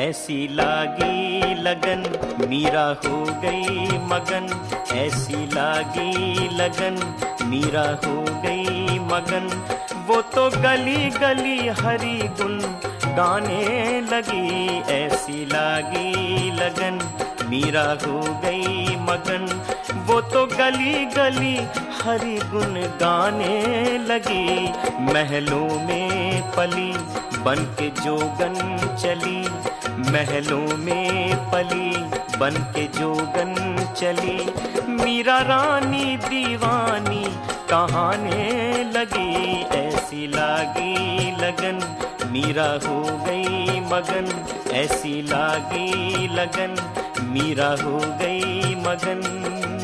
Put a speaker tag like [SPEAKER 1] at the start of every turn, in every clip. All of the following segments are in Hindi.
[SPEAKER 1] ऐसी लागी लगन, मीरा हो गई मगन। ऐसी लागी लगन, मीरा हो गई मगन। वो तो गली गली हरी गुन गाने लगी ऐसी लागी लगन, मीरा हो गई मगन। वो तो गली गली हरी गुन गाने लगी महलों में पली, बन के जोगन चली। महलों में पली बन के जोगन चली। मीरा रानी दीवानी कहाने लगी, ऐसी लागी लगन। मीरा हो गई मगन, ऐसी लागी लगन। मीरा हो गई मगन।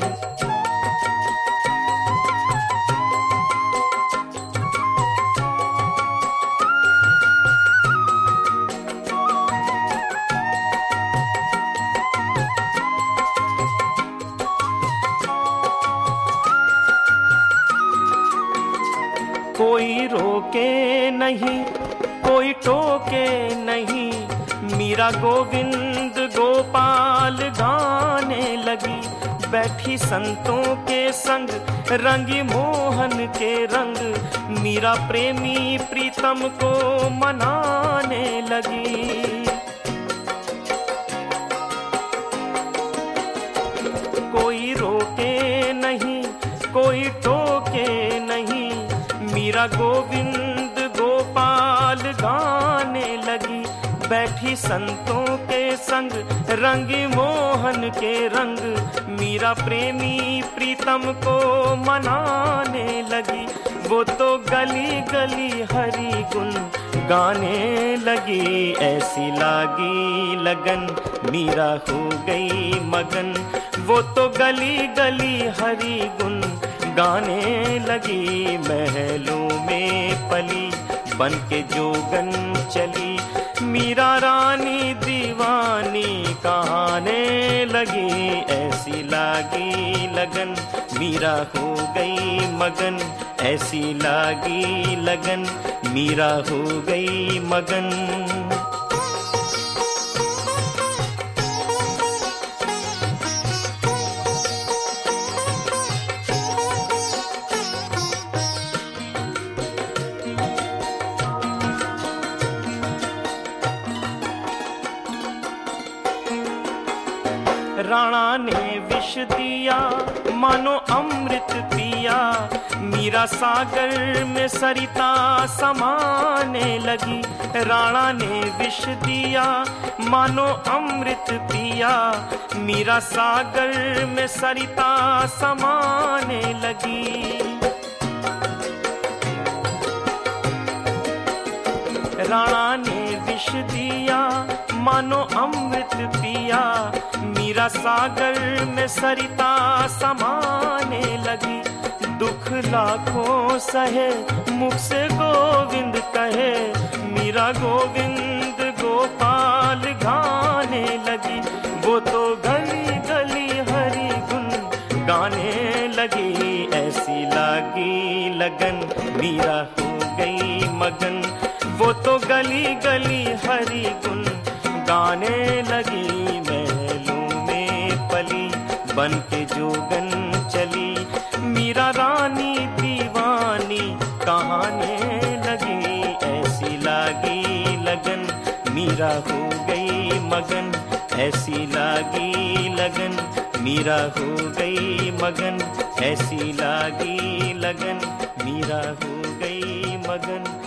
[SPEAKER 1] कोई रोके नहीं, कोई टोके नहीं। मीरा गोविंद गोपाल गाने लगी, बैठी संतों के संग, रंगी मोहन के रंग। मीरा प्रेमी प्रीतम को मनाने लगी। कोई रोके नहीं, कोई मीरा गोविंद गोपाल गाने लगी। बैठी संतों के संग, रंग मोहन के रंग। मीरा प्रेमी प्रीतम को मनाने लगी। वो तो गली गली हरी गुन गाने लगी। ऐसी लागी लगन, मीरा हो गई मगन। वो तो गली गली हरी गुन गाने लगी। महलों पली बन के जोगन चली। मीरा रानी दीवानी कहाने लगी, ऐसी लागी लगन। मीरा हो गई मगन, ऐसी लागी लगन। मीरा हो गई मगन। राणा ने विष दिया, मानो अमृत पिया। मीरा सागर में सरिता समाने लगी। राणा ने विष दिया, मानो अमृत पिया। मीरा सागर में सरिता समाने लगी। राणा ने विष दिया, मानो अमृत पिया। मीरा सागर में सरिता समाने लगी। दुख लाखों सहे, मुख से गोविंद कहे। मीरा गोविंद गोपाल गाने लगी। वो तो गली गली हरी गुन गाने लगी। ऐसी लगी लगन, मीरा हो गई मगन। वो तो गली गली बन के जोगन चली। मीरा रानी दीवानी कहाने लगी, ऐसी लागी लगन। मीरा हो गई मगन, ऐसी लागी लगन। मीरा हो गई मगन, ऐसी लागी लगन। मीरा हो गई मगन।